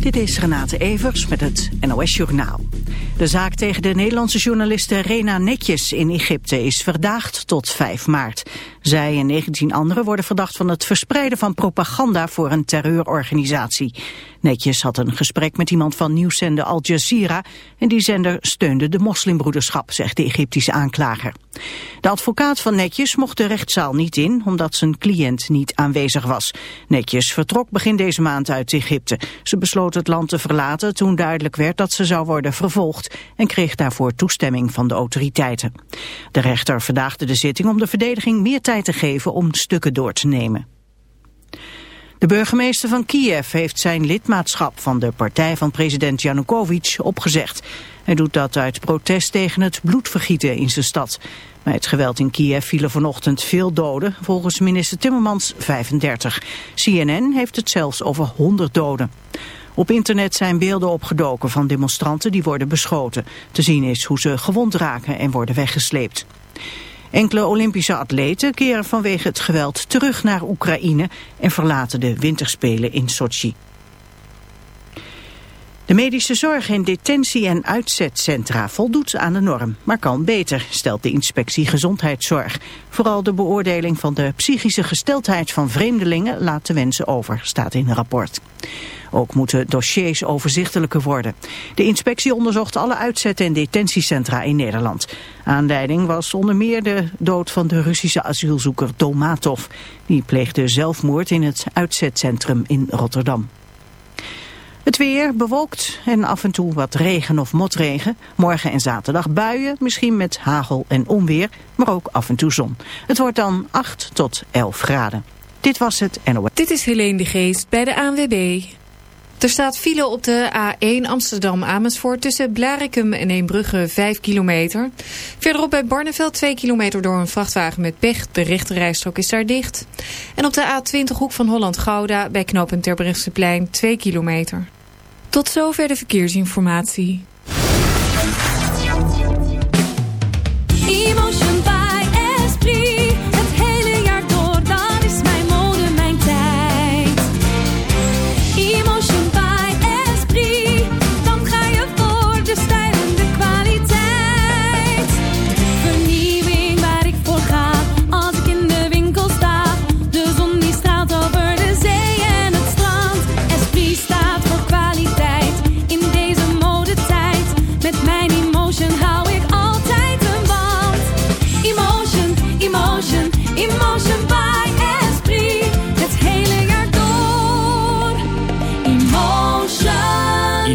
Dit is Renate Evers met het NOS Journaal. De zaak tegen de Nederlandse journaliste Rena Netjes in Egypte is verdaagd tot 5 maart. Zij en 19 anderen worden verdacht van het verspreiden van propaganda voor een terreurorganisatie. Netjes had een gesprek met iemand van nieuwszender Al Jazeera en die zender steunde de moslimbroederschap, zegt de Egyptische aanklager. De advocaat van Netjes mocht de rechtszaal niet in omdat zijn cliënt niet aanwezig was. Netjes vertrok begin deze maand uit Egypte. Ze besloot het land te verlaten toen duidelijk werd dat ze zou worden vervolgd en kreeg daarvoor toestemming van de autoriteiten. De rechter verdaagde de zitting om de verdediging meer tijd te geven om stukken door te nemen. De burgemeester van Kiev heeft zijn lidmaatschap van de partij van president Yanukovych opgezegd. Hij doet dat uit protest tegen het bloedvergieten in zijn stad. Bij het geweld in Kiev vielen vanochtend veel doden, volgens minister Timmermans 35. CNN heeft het zelfs over 100 doden. Op internet zijn beelden opgedoken van demonstranten die worden beschoten. Te zien is hoe ze gewond raken en worden weggesleept. Enkele Olympische atleten keren vanwege het geweld terug naar Oekraïne en verlaten de winterspelen in Sochi. De medische zorg in detentie- en uitzetcentra voldoet aan de norm, maar kan beter, stelt de inspectie gezondheidszorg. Vooral de beoordeling van de psychische gesteldheid van vreemdelingen laat de wensen over, staat in een rapport. Ook moeten dossiers overzichtelijker worden. De inspectie onderzocht alle uitzetten- en detentiecentra in Nederland. Aanleiding was onder meer de dood van de Russische asielzoeker Dolmatov. Die pleegde zelfmoord in het uitzetcentrum in Rotterdam. Het weer bewolkt en af en toe wat regen of motregen. Morgen en zaterdag buien, misschien met hagel en onweer, maar ook af en toe zon. Het wordt dan 8 tot 11 graden. Dit was het NOS. Dit is Helene de Geest bij de ANWB. Er staat file op de A1 Amsterdam-Amersfoort tussen Blarikum en Eembrugge 5 kilometer. Verderop bij Barneveld 2 kilometer door een vrachtwagen met pech. De rechterrijstrook is daar dicht. En op de A20 hoek van Holland-Gouda bij knooppunt Terbrechtseplein 2 kilometer. Tot zover de verkeersinformatie.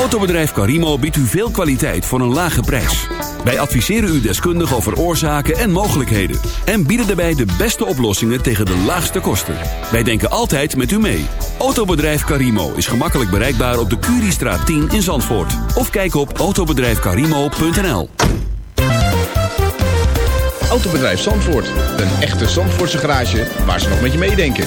Autobedrijf Carimo biedt u veel kwaliteit voor een lage prijs. Wij adviseren u deskundig over oorzaken en mogelijkheden. En bieden daarbij de beste oplossingen tegen de laagste kosten. Wij denken altijd met u mee. Autobedrijf Carimo is gemakkelijk bereikbaar op de Curiestraat 10 in Zandvoort. Of kijk op autobedrijfcarimo.nl Autobedrijf Zandvoort. Een echte Zandvoortse garage waar ze nog met je meedenken.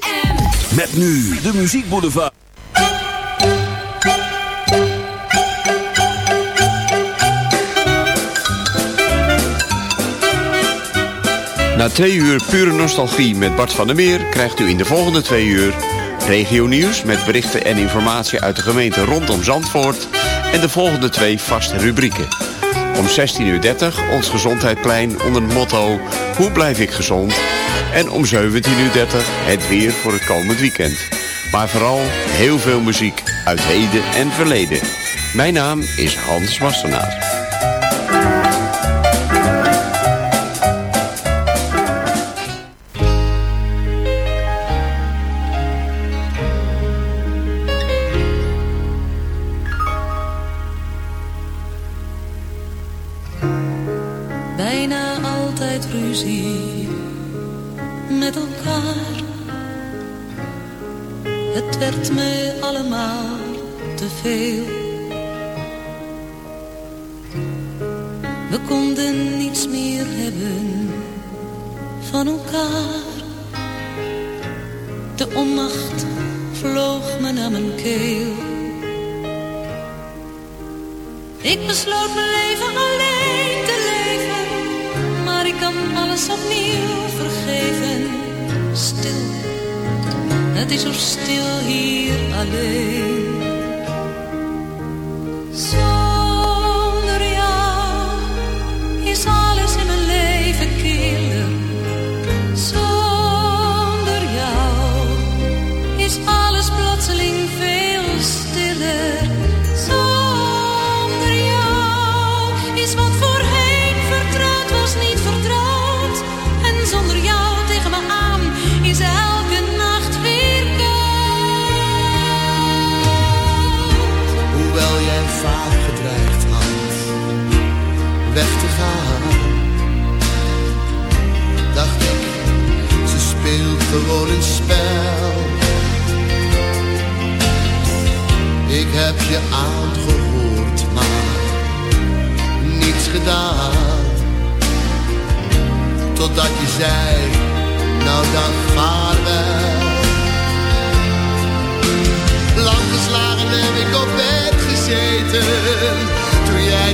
Met nu de muziekboulevard. Na twee uur pure nostalgie met Bart van der Meer... krijgt u in de volgende twee uur regio nieuws... met berichten en informatie uit de gemeente rondom Zandvoort... en de volgende twee vaste rubrieken. Om 16.30 uur ons gezondheidplein onder het motto... Hoe blijf ik gezond? En om 17.30 uur het weer voor het komend weekend. Maar vooral heel veel muziek uit heden en verleden. Mijn naam is Hans Wassenaar.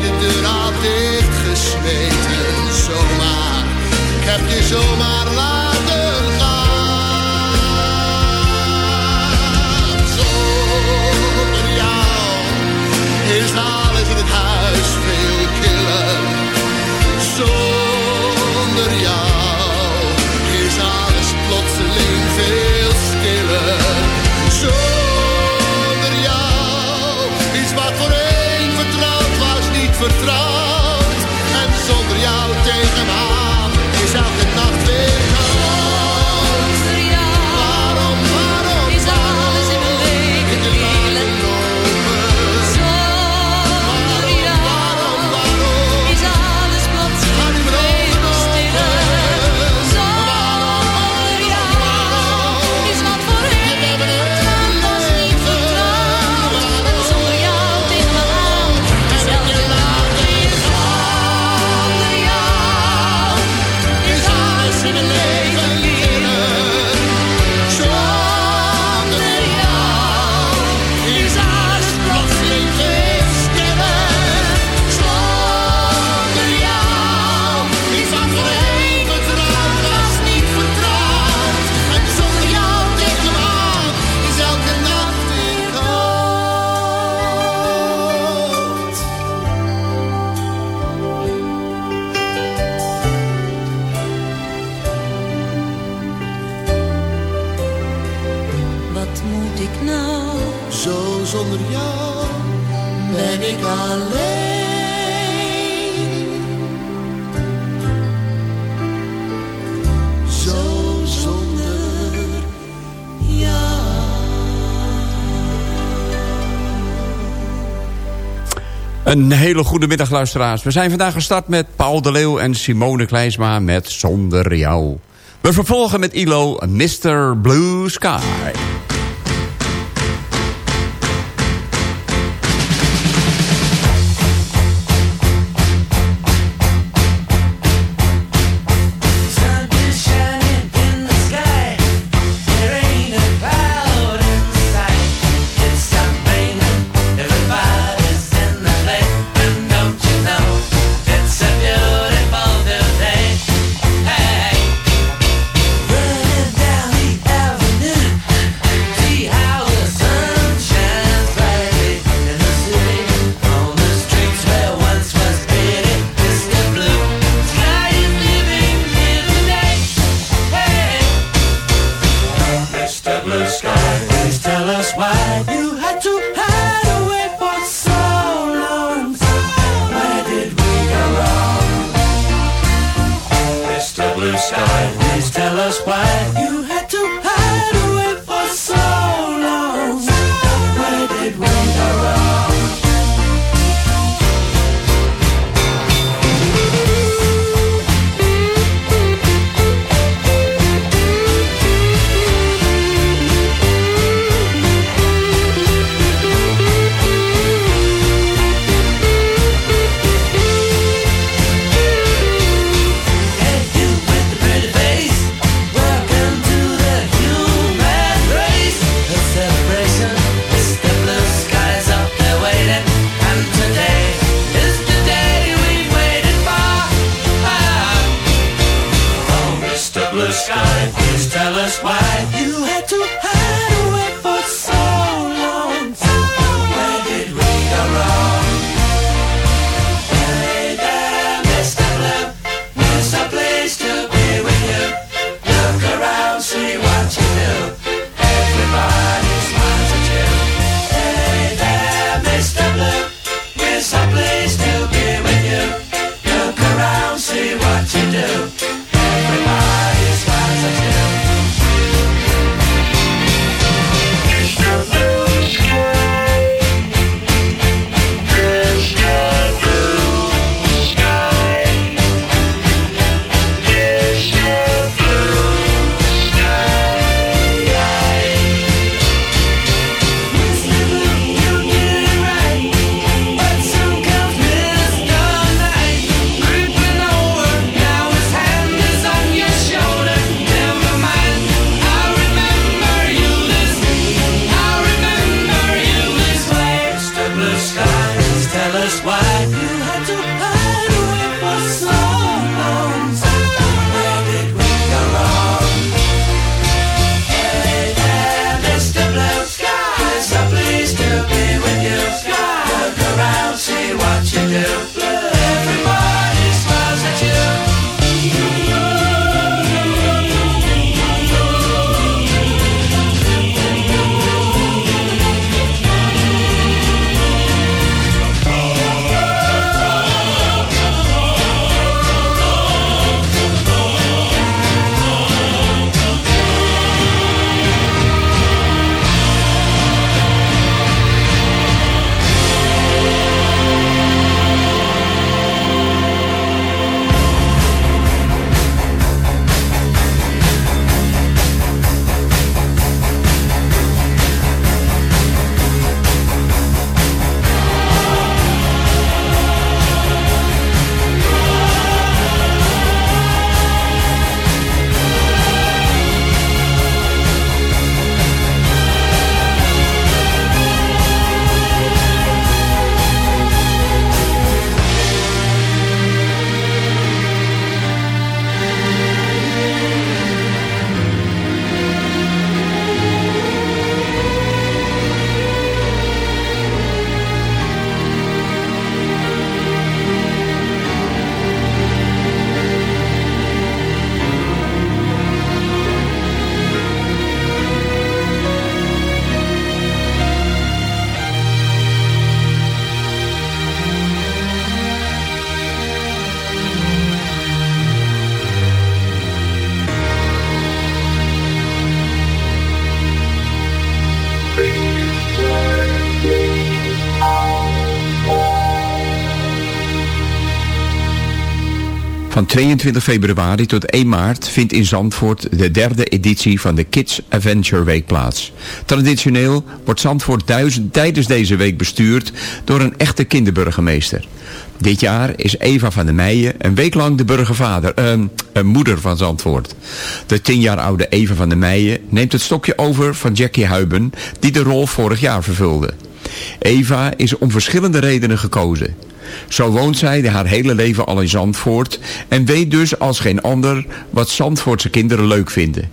Jij de deur had dichtgesmeten. Zomaar, ik heb je zomaar laten Een hele goede middag luisteraars. We zijn vandaag gestart met Paul de Leeuw en Simone Kleinsma met Zonder Jou. We vervolgen met ILO Mr. Blue Sky. 22 februari tot 1 maart vindt in Zandvoort de derde editie van de Kids Adventure Week plaats. Traditioneel wordt Zandvoort duizend, tijdens deze week bestuurd door een echte kinderburgemeester. Dit jaar is Eva van der Meijen een week lang de burgervader, eh, een moeder van Zandvoort. De tien jaar oude Eva van der Meijen neemt het stokje over van Jackie Huiben, die de rol vorig jaar vervulde. Eva is om verschillende redenen gekozen. Zo woont zij haar hele leven al in Zandvoort en weet dus als geen ander wat Zandvoortse kinderen leuk vinden.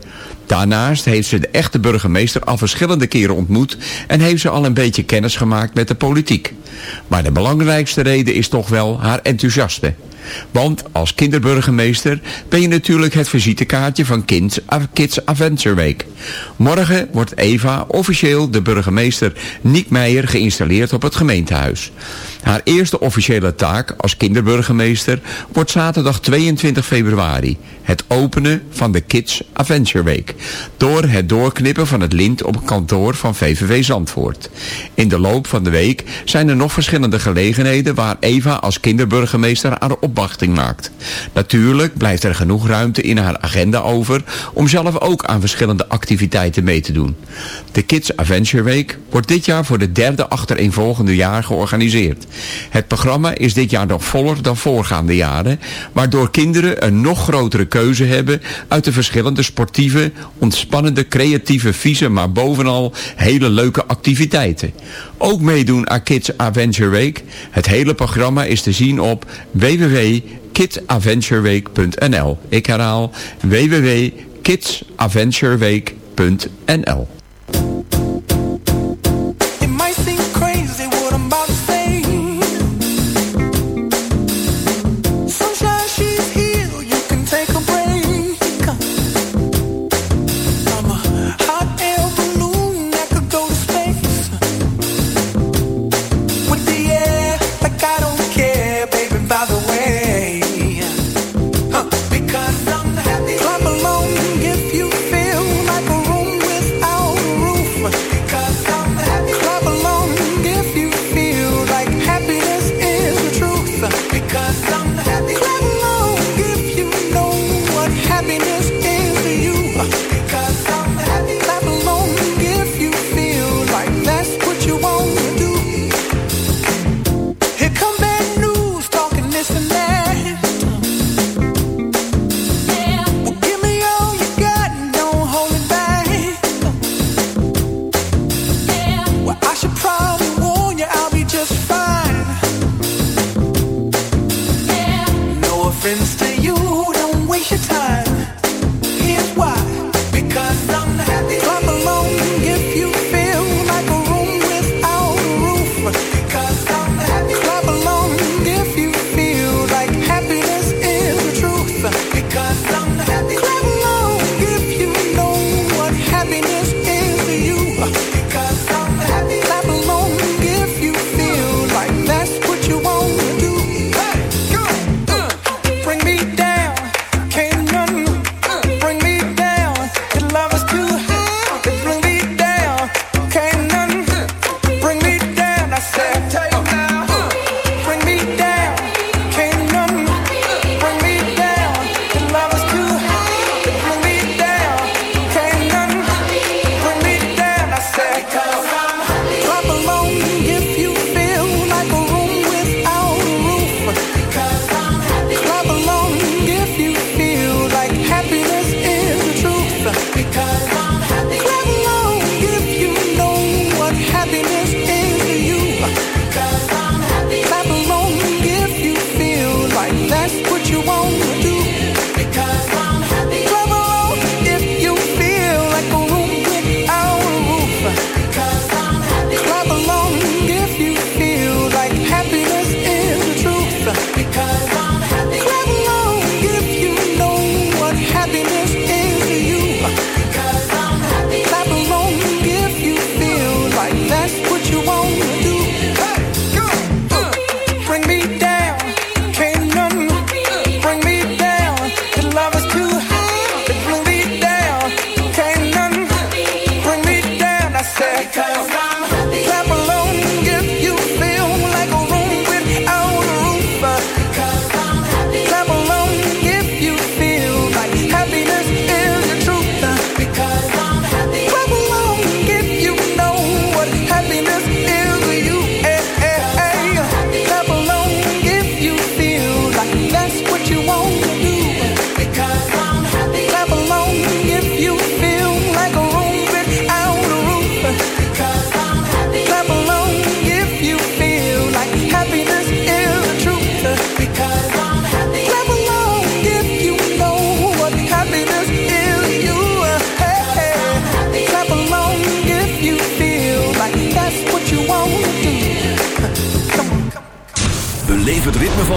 Daarnaast heeft ze de echte burgemeester al verschillende keren ontmoet en heeft ze al een beetje kennis gemaakt met de politiek. Maar de belangrijkste reden is toch wel haar enthousiasme. Want als kinderburgemeester ben je natuurlijk het visitekaartje van Kids, Adventure Week. Morgen wordt Eva officieel de burgemeester Niek Meijer geïnstalleerd op het gemeentehuis. Haar eerste officiële taak als kinderburgemeester wordt zaterdag 22 februari. Het openen van de Kids Adventure Week. Door het doorknippen van het lint op het kantoor van VVV Zandvoort. In de loop van de week zijn er nog verschillende gelegenheden waar Eva als kinderburgemeester haar opwachting maakt. Natuurlijk blijft er genoeg ruimte in haar agenda over om zelf ook aan verschillende activiteiten mee te doen. De Kids Adventure Week wordt dit jaar voor de derde achtereenvolgende jaar georganiseerd. Het programma is dit jaar nog voller dan voorgaande jaren, waardoor kinderen een nog grotere keuze hebben uit de verschillende sportieve, ontspannende, creatieve, vieze, maar bovenal hele leuke activiteiten. Ook meedoen aan Kids Adventure Week. Het hele programma is te zien op www.kidsadventureweek.nl Ik herhaal www.kidsadventureweek.nl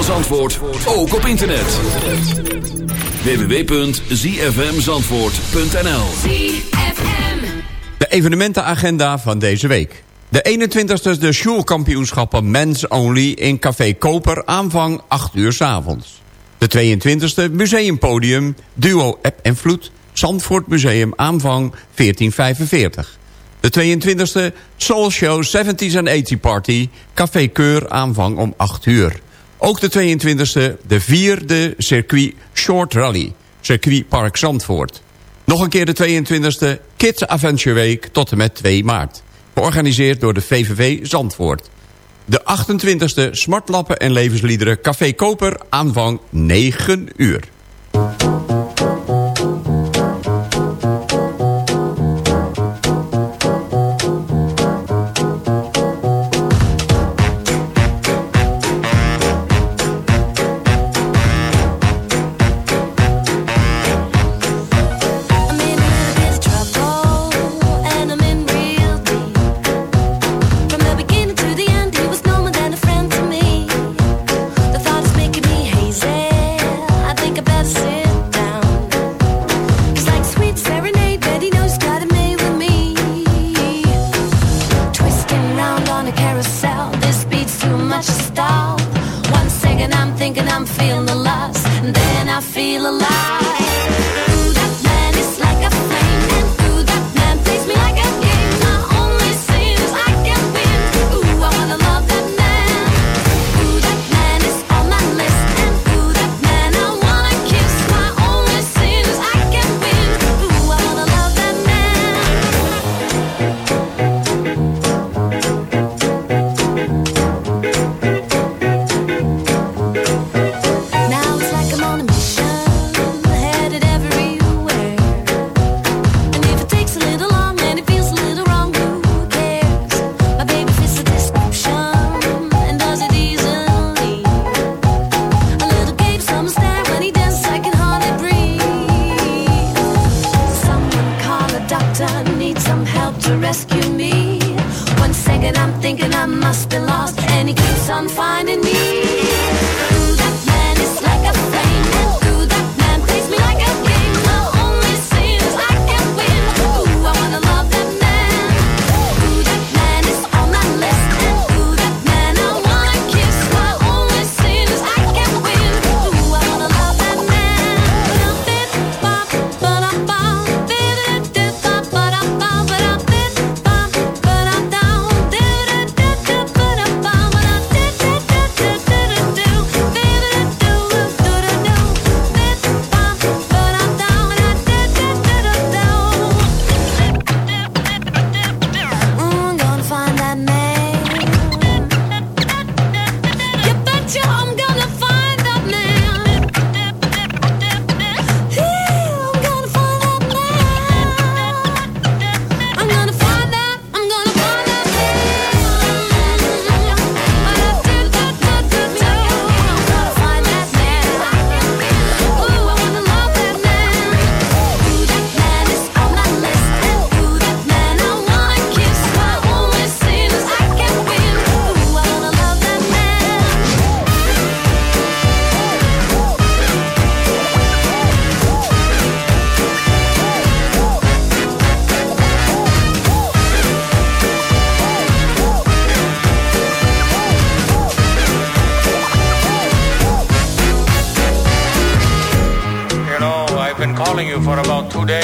Zandvoort, ook op internet. www.zfmzandvoort.nl De evenementenagenda van deze week. De 21ste de Sjoelkampioenschappen Men's Only in Café Koper aanvang 8 uur s avonds. De 22ste Museumpodium Duo App en Vloed Zandvoort Museum aanvang 1445. De 22e Soul Show 70s and 80 Party Café Keur aanvang om 8 uur. Ook de 22e de vierde circuit Short Rally Circuit Park Zandvoort. Nog een keer de 22e Kids Adventure Week tot en met 2 maart. Georganiseerd door de VVV Zandvoort. De 28e Smartlappen en Levensliederen Café Koper aanvang 9 uur.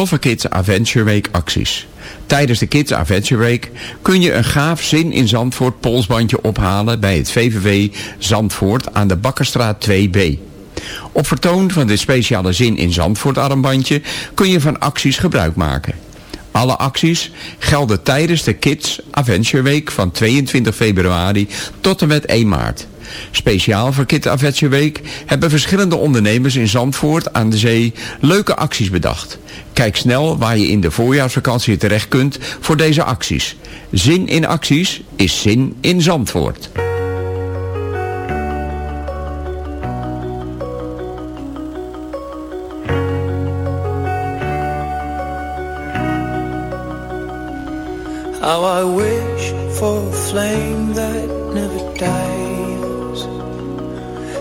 Toffe Kids Adventure Week acties. Tijdens de Kids Adventure Week kun je een gaaf zin in Zandvoort polsbandje ophalen bij het VVV Zandvoort aan de Bakkerstraat 2B. Op vertoon van dit speciale zin in Zandvoort armbandje kun je van acties gebruik maken. Alle acties gelden tijdens de Kids Adventure Week van 22 februari tot en met 1 maart. Speciaal voor Kit Adventure Week hebben verschillende ondernemers in Zandvoort aan de zee leuke acties bedacht. Kijk snel waar je in de voorjaarsvakantie terecht kunt voor deze acties. Zin in acties is zin in Zandvoort. How I wish for flame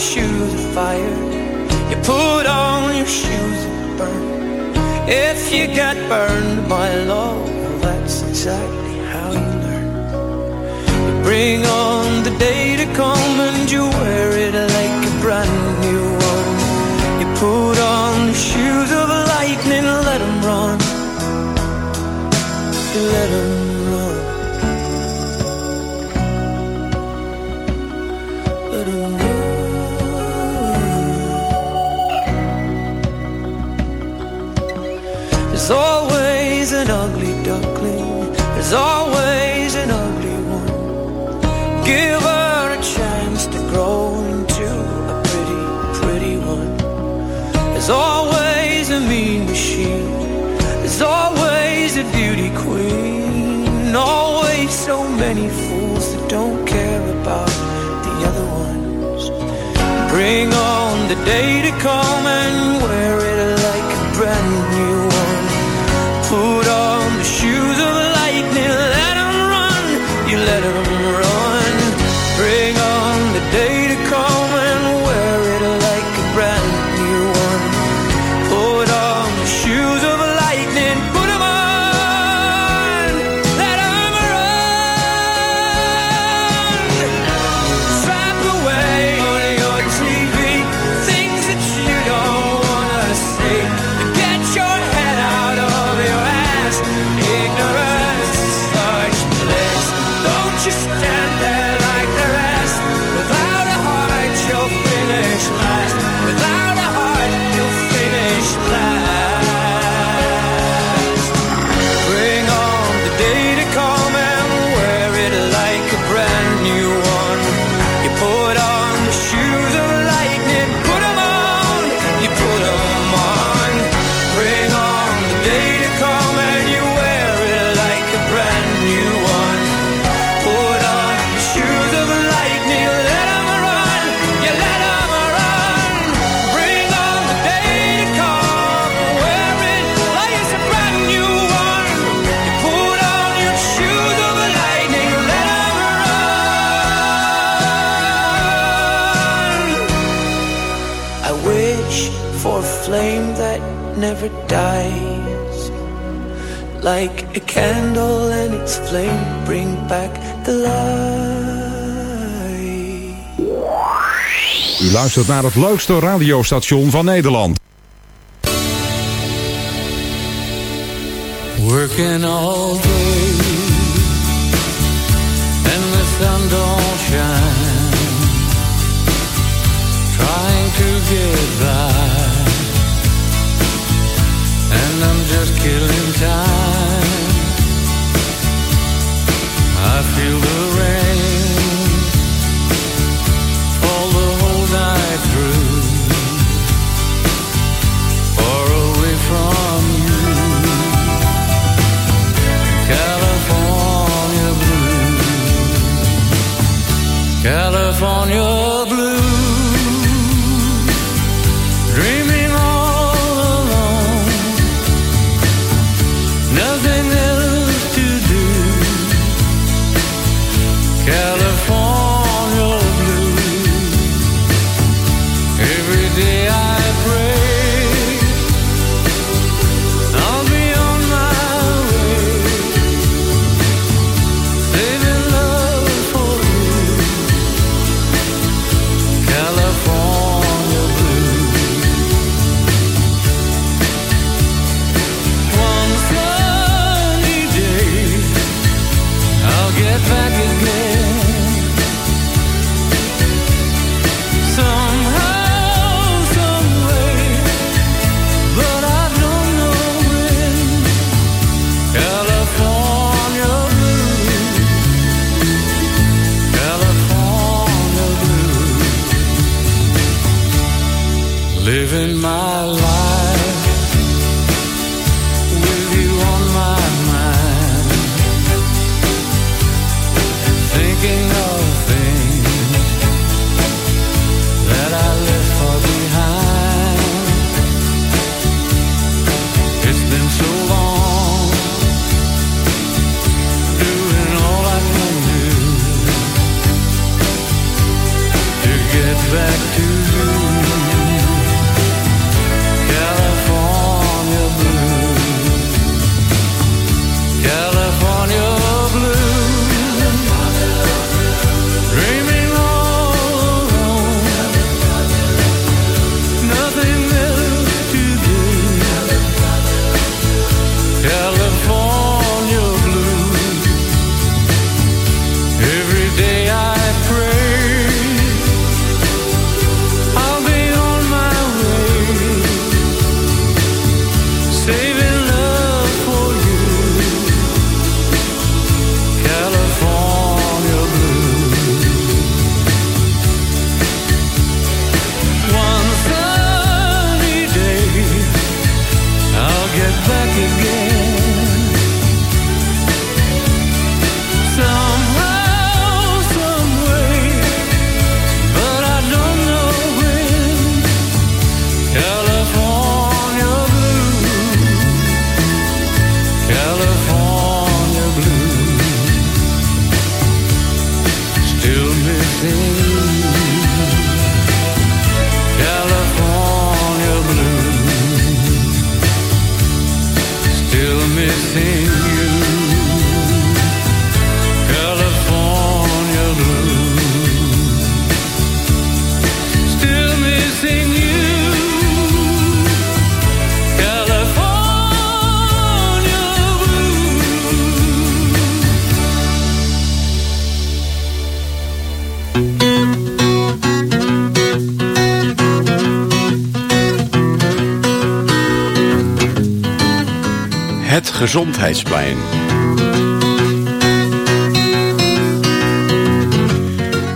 Your shoes of fire. You put on your shoes of burn. If you get burned by love, that's exactly how you learn. You bring on the day to come and you wear There's always an ugly one. Give her a chance to grow into a pretty, pretty one. There's always a mean machine. There's always a beauty queen. Always so many fools that don't care about the other ones. Bring on the day to come and wear it flame bring back the light. U luistert naar het leukste radiostation van Nederland. Working all day and the sun don't shine. Trying to get by, and I'm just killing time. California blue, Gezondheidsplein.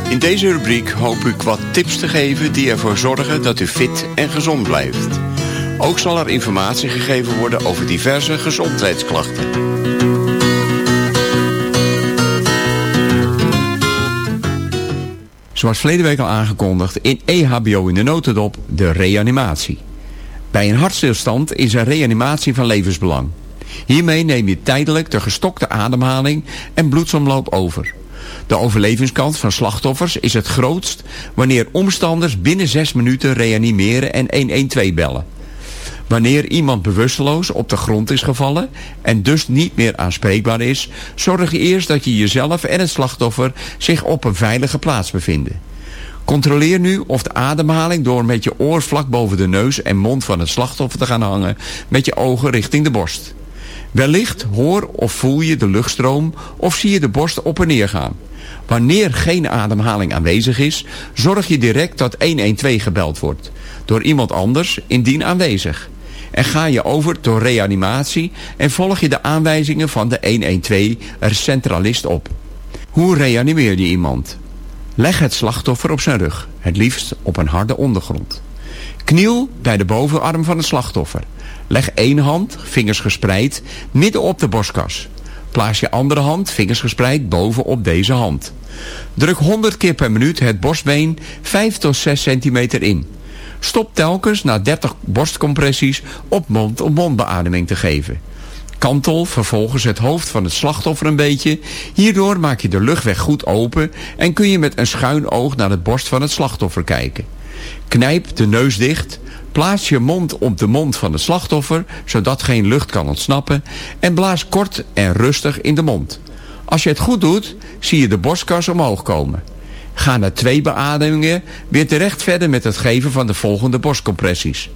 In deze rubriek hoop ik wat tips te geven die ervoor zorgen dat u fit en gezond blijft. Ook zal er informatie gegeven worden over diverse gezondheidsklachten. Zoals verleden week al aangekondigd, in EHBO in de notendop de reanimatie. Bij een hartstilstand is een reanimatie van levensbelang. Hiermee neem je tijdelijk de gestokte ademhaling en bloedsomloop over. De overlevingskans van slachtoffers is het grootst wanneer omstanders binnen 6 minuten reanimeren en 112 bellen. Wanneer iemand bewusteloos op de grond is gevallen en dus niet meer aanspreekbaar is, zorg eerst dat je jezelf en het slachtoffer zich op een veilige plaats bevinden. Controleer nu of de ademhaling door met je oor vlak boven de neus en mond van het slachtoffer te gaan hangen met je ogen richting de borst. Wellicht hoor of voel je de luchtstroom of zie je de borst op en neer gaan. Wanneer geen ademhaling aanwezig is, zorg je direct dat 112 gebeld wordt. Door iemand anders, indien aanwezig. En ga je over door reanimatie en volg je de aanwijzingen van de 112 er centralist op. Hoe reanimeer je iemand? Leg het slachtoffer op zijn rug, het liefst op een harde ondergrond. Kniel bij de bovenarm van het slachtoffer. Leg één hand, vingers gespreid, midden op de borstkas. Plaats je andere hand, vingers gespreid, bovenop deze hand. Druk 100 keer per minuut het borstbeen 5 tot 6 centimeter in. Stop telkens na 30 borstcompressies op mond-op-mond beademing te geven. Kantel vervolgens het hoofd van het slachtoffer een beetje. Hierdoor maak je de luchtweg goed open en kun je met een schuin oog naar de borst van het slachtoffer kijken. Knijp de neus dicht, plaats je mond op de mond van het slachtoffer, zodat geen lucht kan ontsnappen, en blaas kort en rustig in de mond. Als je het goed doet, zie je de borstkas omhoog komen. Ga na twee beademingen weer terecht verder met het geven van de volgende borstcompressies.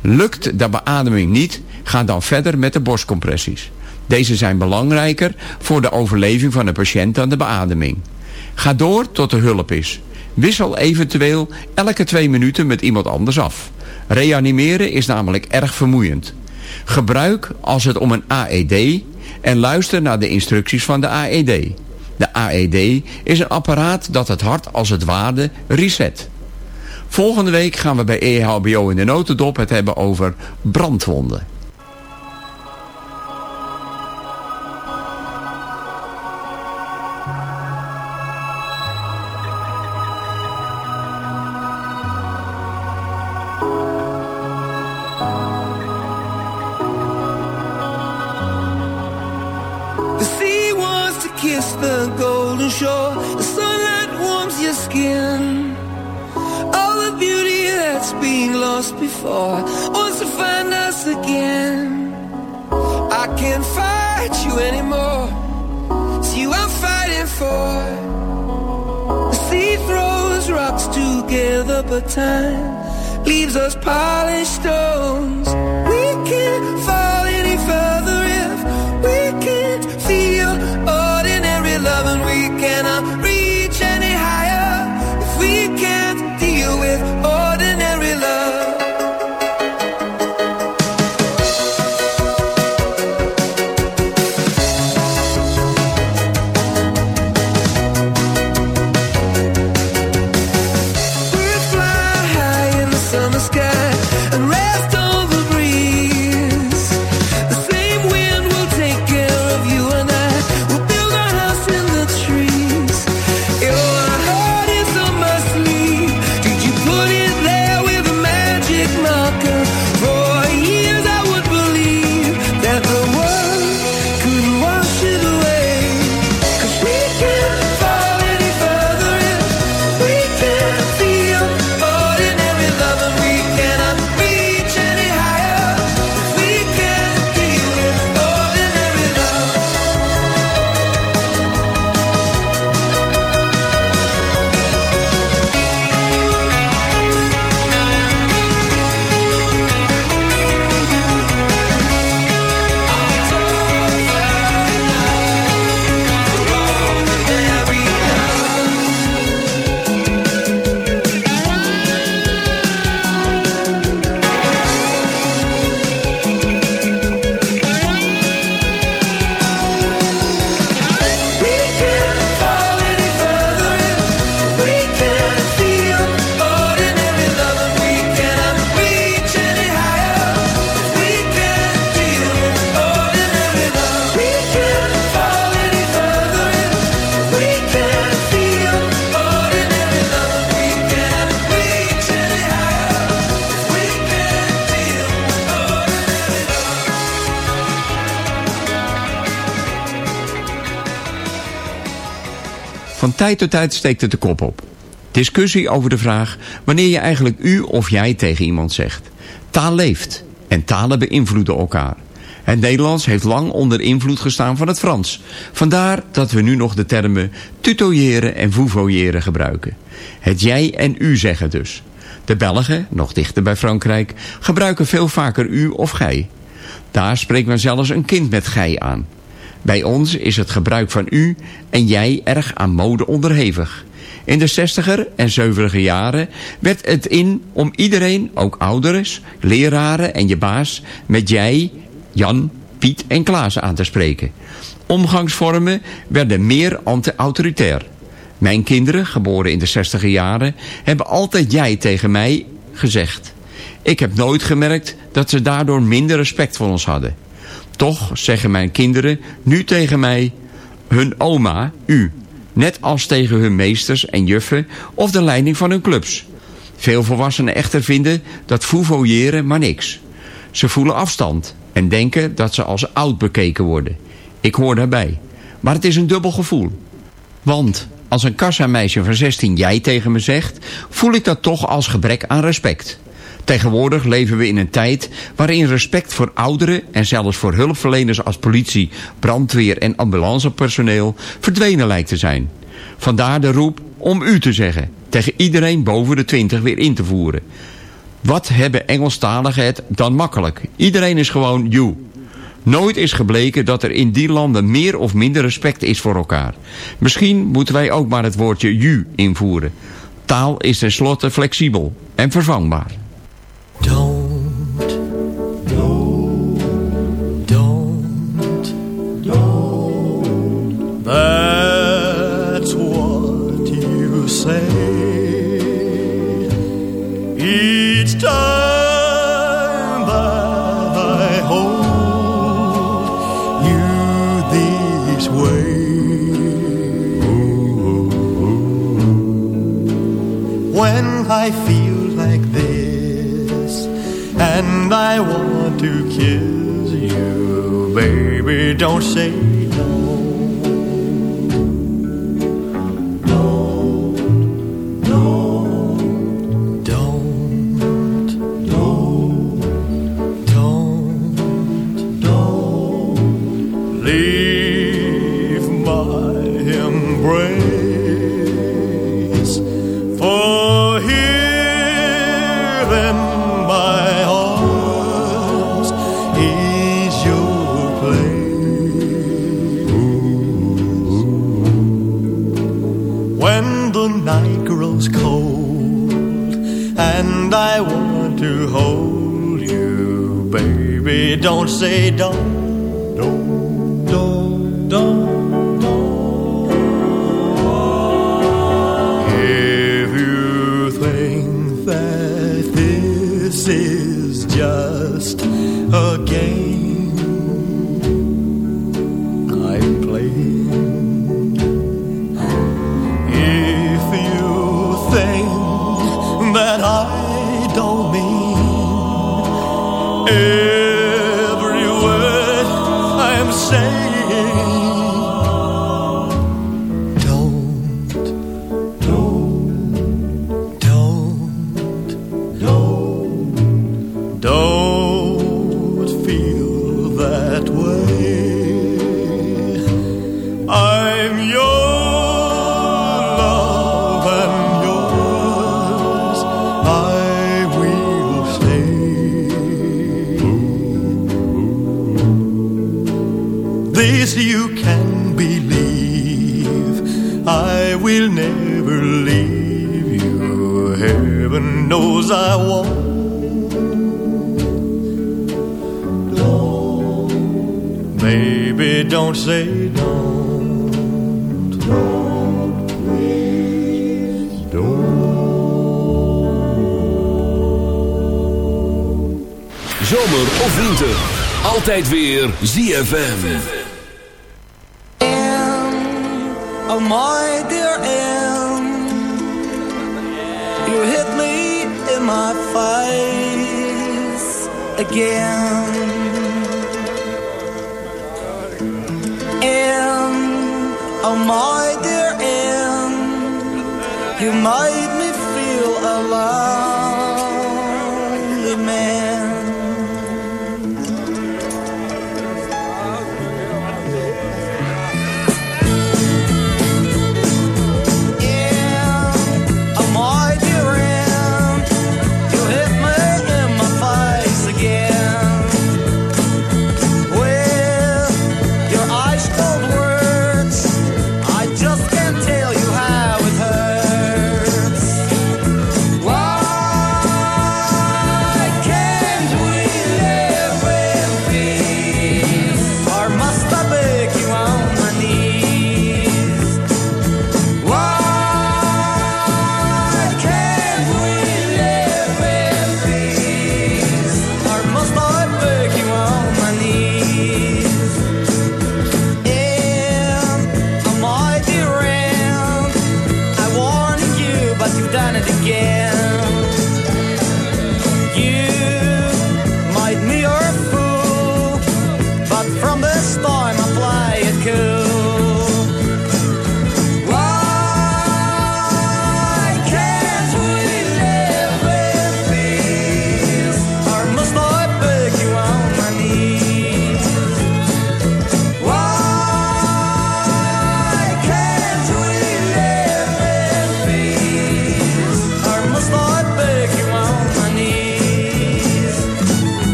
Lukt de beademing niet, ga dan verder met de borstcompressies. Deze zijn belangrijker voor de overleving van de patiënt dan de beademing. Ga door tot er hulp is. Wissel eventueel elke twee minuten met iemand anders af. Reanimeren is namelijk erg vermoeiend. Gebruik als het om een AED en luister naar de instructies van de AED. De AED is een apparaat dat het hart als het ware reset. Volgende week gaan we bij EHBO in de notendop het hebben over brandwonden. just pop tijd tot tijd steekt het de kop op. Discussie over de vraag wanneer je eigenlijk u of jij tegen iemand zegt. Taal leeft en talen beïnvloeden elkaar. Het Nederlands heeft lang onder invloed gestaan van het Frans. Vandaar dat we nu nog de termen tutoyeren en vouvoyeren gebruiken. Het jij en u zeggen dus. De Belgen, nog dichter bij Frankrijk, gebruiken veel vaker u of gij. Daar spreekt men zelfs een kind met gij aan. Bij ons is het gebruik van u en jij erg aan mode onderhevig. In de 60er en 70er jaren werd het in om iedereen, ook ouders, leraren en je baas, met jij, Jan, Piet en Klaas aan te spreken. Omgangsvormen werden meer anti-autoritair. Mijn kinderen, geboren in de 60er jaren, hebben altijd jij tegen mij gezegd. Ik heb nooit gemerkt dat ze daardoor minder respect voor ons hadden. Toch zeggen mijn kinderen nu tegen mij hun oma, u. Net als tegen hun meesters en juffen of de leiding van hun clubs. Veel volwassenen echter vinden dat fouvoyeren maar niks. Ze voelen afstand en denken dat ze als oud bekeken worden. Ik hoor daarbij. Maar het is een dubbel gevoel. Want als een kassameisje van 16 jij tegen me zegt... voel ik dat toch als gebrek aan respect. Tegenwoordig leven we in een tijd waarin respect voor ouderen... en zelfs voor hulpverleners als politie, brandweer en ambulancepersoneel... verdwenen lijkt te zijn. Vandaar de roep om u te zeggen. Tegen iedereen boven de 20 weer in te voeren. Wat hebben Engelstaligen het dan makkelijk? Iedereen is gewoon you. Nooit is gebleken dat er in die landen meer of minder respect is voor elkaar. Misschien moeten wij ook maar het woordje you invoeren. Taal is tenslotte flexibel en vervangbaar. I feel like this And I want to kiss you. Baby, don't say Don't say don't. Don't, please don't. Zomer of winter, altijd weer ZFM. En, oh my dear Anne, you hit me in my face again. my dear Anne, you might.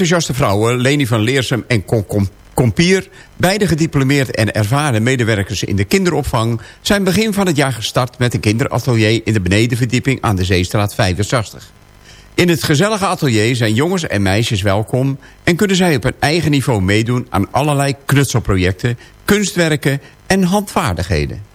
Enthousiaste vrouwen, Leni van Leersum en Compier... beide gediplomeerd en ervaren medewerkers in de kinderopvang... zijn begin van het jaar gestart met een kinderatelier... in de benedenverdieping aan de Zeestraat 65. In het gezellige atelier zijn jongens en meisjes welkom... en kunnen zij op hun eigen niveau meedoen aan allerlei knutselprojecten... kunstwerken en handvaardigheden.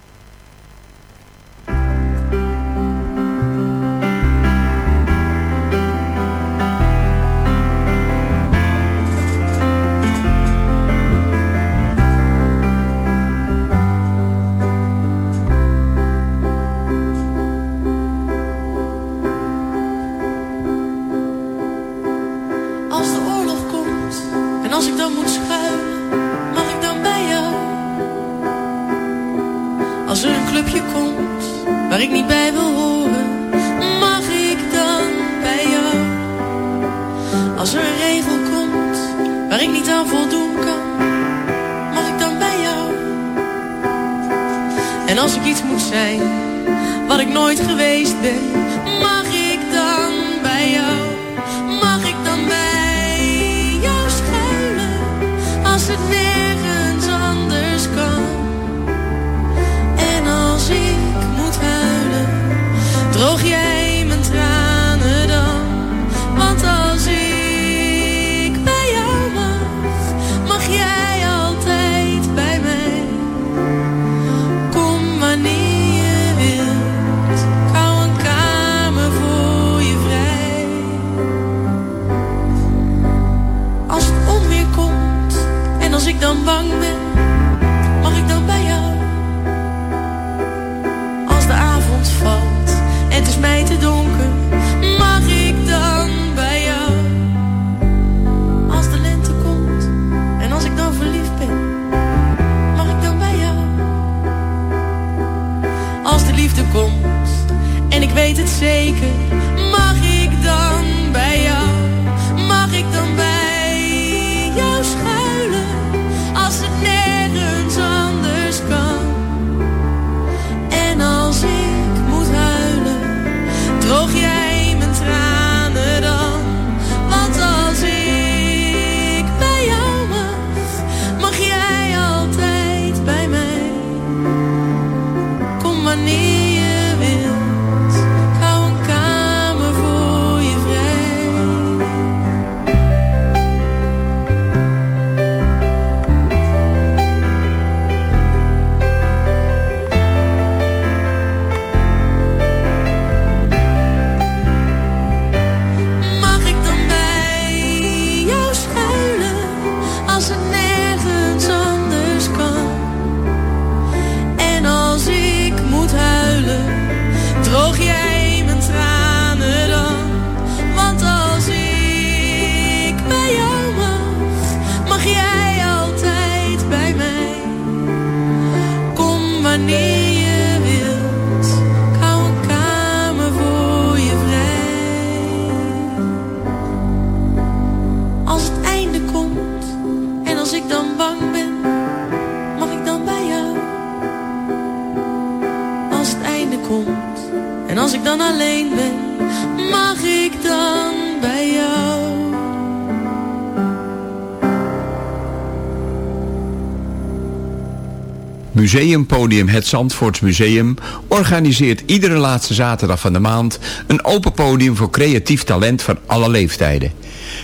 Museumpodium Het Zandvoorts Museum organiseert iedere laatste zaterdag van de maand een open podium voor creatief talent van alle leeftijden.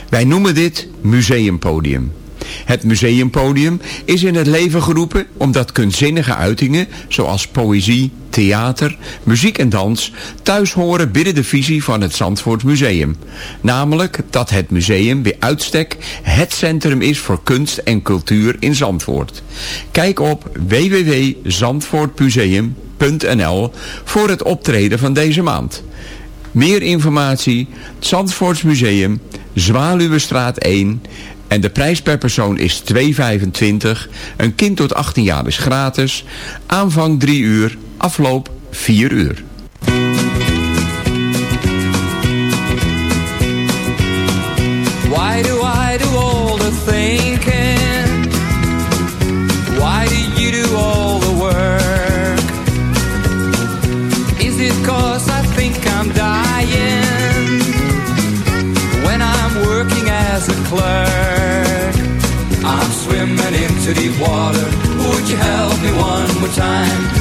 Wij noemen dit Museumpodium. Het Museumpodium is in het leven geroepen omdat kunstzinnige uitingen zoals poëzie, theater, muziek en dans thuis horen binnen de visie van het Zandvoort Museum. Namelijk dat het museum bij uitstek het centrum is voor kunst en cultuur in Zandvoort. Kijk op www.zandvoortmuseum.nl voor het optreden van deze maand. Meer informatie, Zandvoorts Museum, Zwaluwestraat 1 en de prijs per persoon is 2,25. Een kind tot 18 jaar is gratis. Aanvang 3 uur, Afloop 4 uur. Why do I do all the thinking? Why do you do all the work? Is it cause I think I'm dying when I'm working as a clerk? I'm swimming into deep water. Would you help me one more time?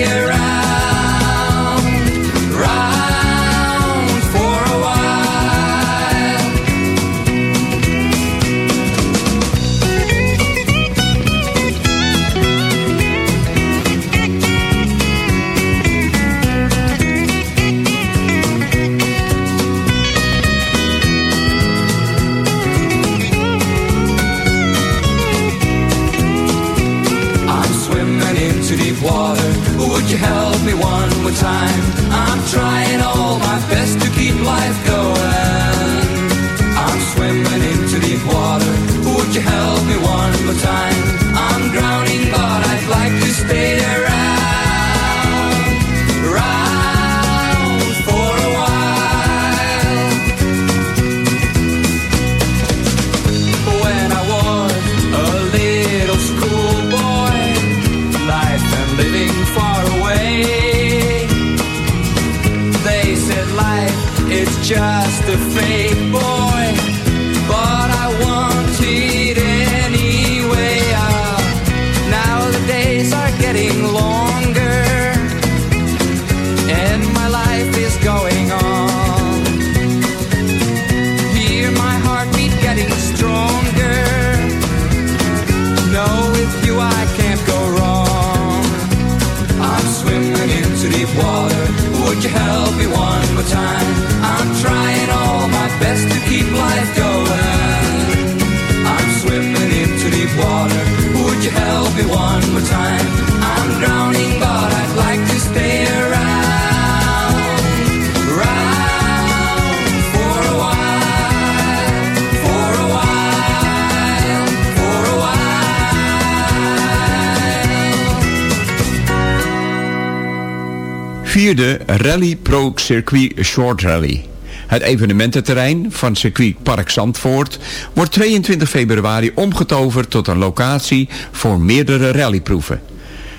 vierde Rally Pro Circuit eh, Short Rally. Het evenemententerrein van circuit Park Zandvoort wordt 22 februari omgetoverd tot een locatie voor meerdere rallyproeven.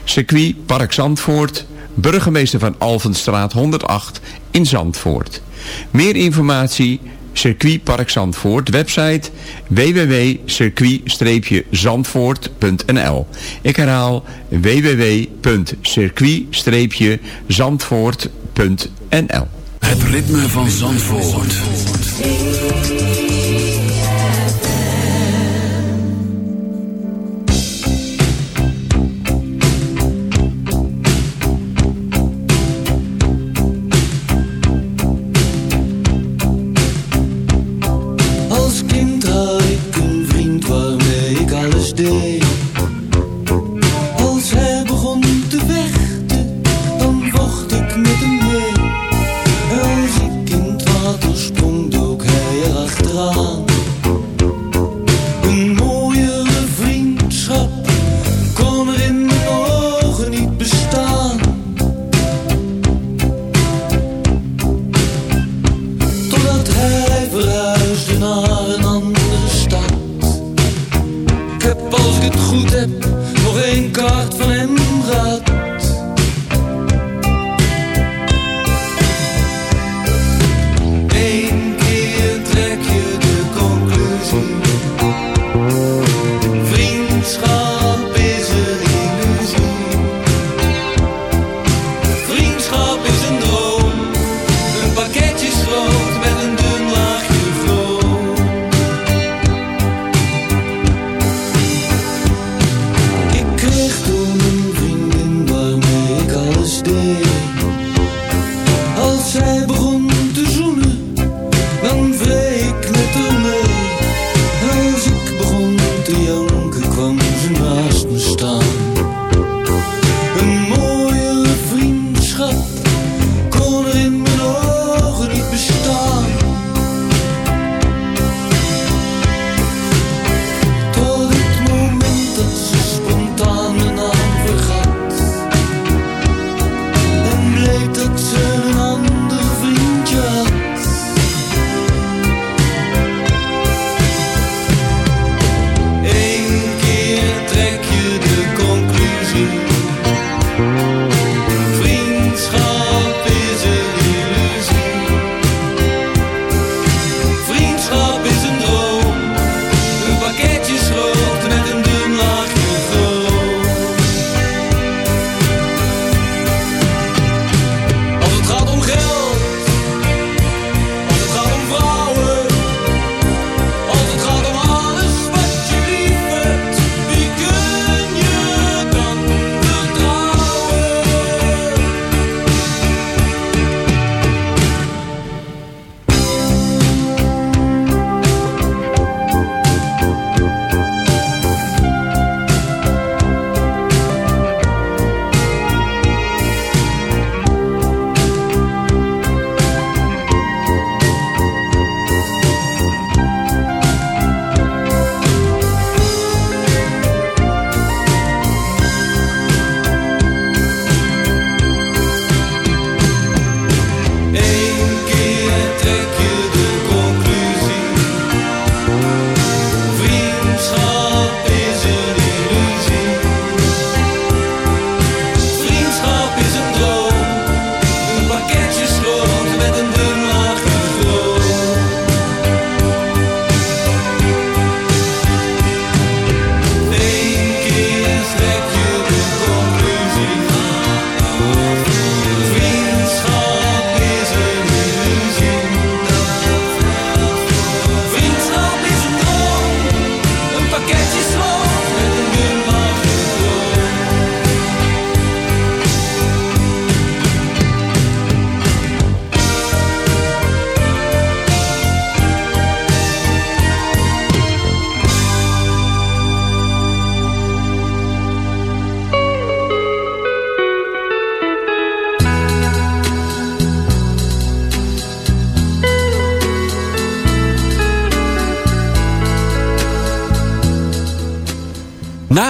Circuit Park Zandvoort, burgemeester van Alvenstraat 108 in Zandvoort. Meer informatie circuitpark Zandvoort. Website www.circuit-zandvoort.nl Ik herhaal www.circuit-zandvoort.nl Het ritme van Zandvoort.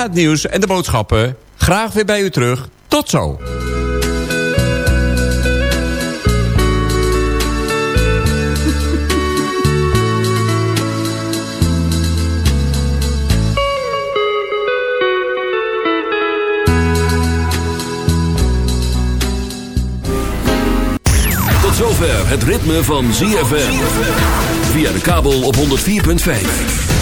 Het nieuws en de boodschappen graag weer bij u terug. Tot zo. Tot zover het ritme van ZFM. Via de kabel op 104.5.